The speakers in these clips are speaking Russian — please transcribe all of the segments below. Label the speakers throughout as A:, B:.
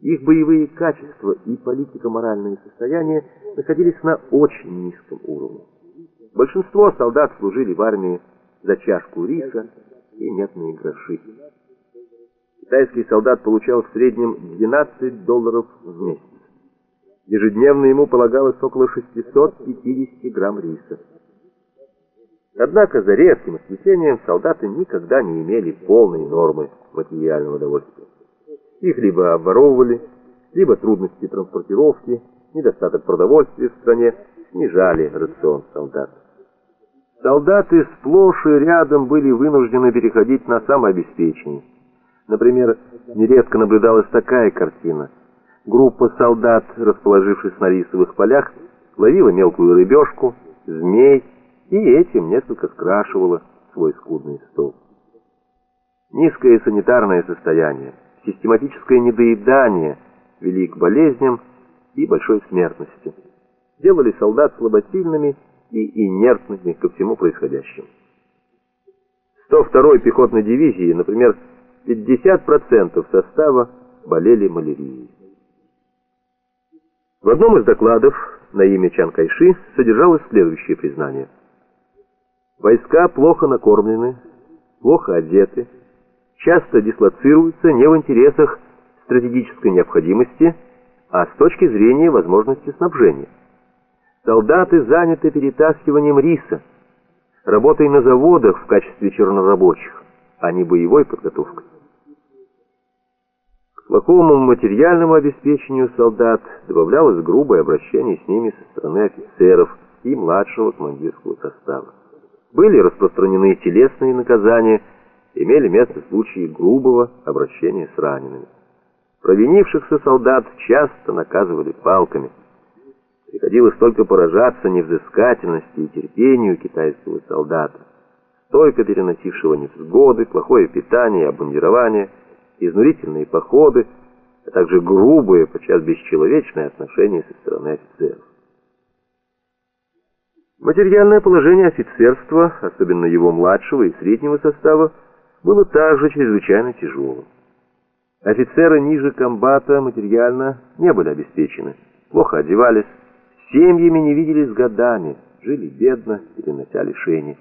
A: Их боевые качества и политико-моральные состояния находились на очень низком уровне. Большинство солдат служили в армии за чашку риса и медные гроши. Китайский солдат получал в среднем 12 долларов в месяц. Ежедневно ему полагалось около 650 грамм риса. Однако за редким исключением солдаты никогда не имели полной нормы материального довольствия. Их либо обворовывали, либо трудности транспортировки, недостаток продовольствия в стране снижали рацион солдат. Солдаты сплошь и рядом были вынуждены переходить на самообеспечение. Например, нередко наблюдалась такая картина. Группа солдат, расположившись на рисовых полях, ловила мелкую рыбешку, змей и этим несколько скрашивала свой скудный стол. Низкое санитарное состояние, систематическое недоедание вели к болезням и большой смертности. Делали солдат слабосильными и инертными ко всему происходящему. 102-й пехотной дивизии, например, 50% состава болели малярией. В одном из докладов на имя Чан Кайши содержалось следующее признание. Войска плохо накормлены, плохо одеты, часто дислоцируются не в интересах стратегической необходимости, а с точки зрения возможности снабжения. Солдаты заняты перетаскиванием риса, работой на заводах в качестве чернорабочих, а не боевой подготовкой. К плохому материальному обеспечению солдат добавлялось грубое обращение с ними со стороны офицеров и младшего командирского состава. Были распространены телесные наказания, имели место случаи грубого обращения с ранеными. Провинившихся солдат часто наказывали палками. Приходилось только поражаться невзыскательности и терпению китайского солдата, стойко переносившего невзгоды, плохое питание, обмундирование, изнурительные походы, а также грубые, подчас бесчеловечные отношения со стороны офицеров. Материальное положение офицерства, особенно его младшего и среднего состава, было также чрезвычайно тяжелым. Офицеры ниже комбата материально не были обеспечены, плохо одевались, семьями не виделись годами, жили бедно, перенося лишения.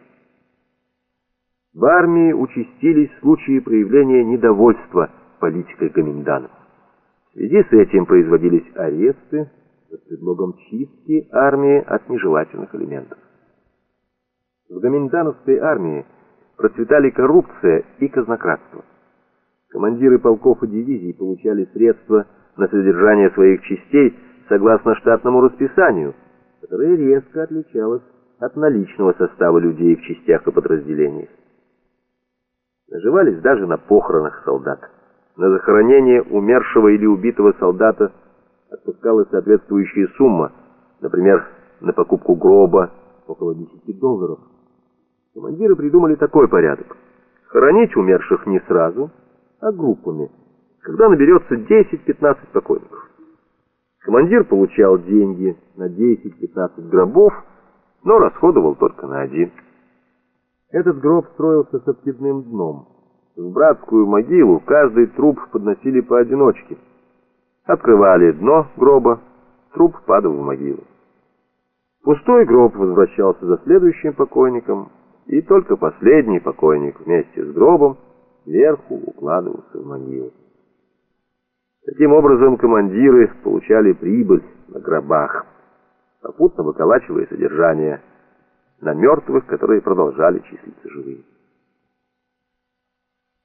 A: В армии участились случаи проявления недовольства политикой комендантов. В связи с этим производились аресты под предлогом чистки армии от нежелательных элементов. В гоминдановской армии процветали коррупция и казнократство. Командиры полков и дивизий получали средства на содержание своих частей согласно штатному расписанию, которое резко отличалось от наличного состава людей в частях и подразделениях. Наживались даже на похоронах солдат. На захоронение умершего или убитого солдата отпускалась соответствующая сумма, например, на покупку гроба около 10 долларов. Командиры придумали такой порядок. Хоронить умерших не сразу, а группами, когда наберется 10-15 покойников. Командир получал деньги на 10-15 гробов, но расходовал только на один. Этот гроб строился с откидным дном. В братскую могилу каждый труп подносили поодиночке. Открывали дно гроба, труп падал в могилу. Пустой гроб возвращался за следующим покойником, и только последний покойник вместе с гробом сверху укладывался в могилу. Таким образом, командиры получали прибыль на гробах, попутно выколачивая содержание на мертвых, которые продолжали числиться живыми.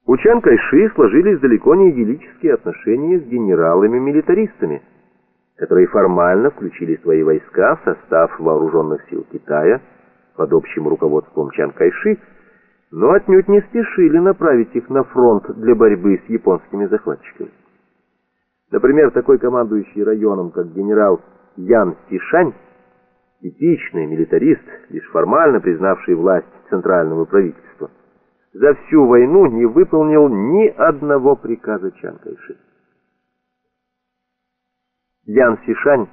A: У Чан Кайши сложились далеко не идиллические отношения с генералами-милитаристами, которые формально включили свои войска в состав вооруженных сил Китая под общим руководством Чан Кайши, но отнюдь не спешили направить их на фронт для борьбы с японскими захватчиками. Например, такой командующий районом, как генерал Ян Сишань, типичный милитарист, лишь формально признавший власть центрального правительства, за всю войну не выполнил ни одного приказа Чан Кайши. Ян Сишань,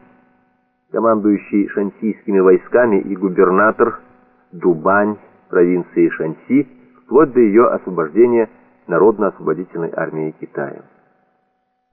A: командующий шансийскими войсками и губернатор Дубань провинции Шанси, вплоть до ее освобождения Народно-освободительной армии Китая.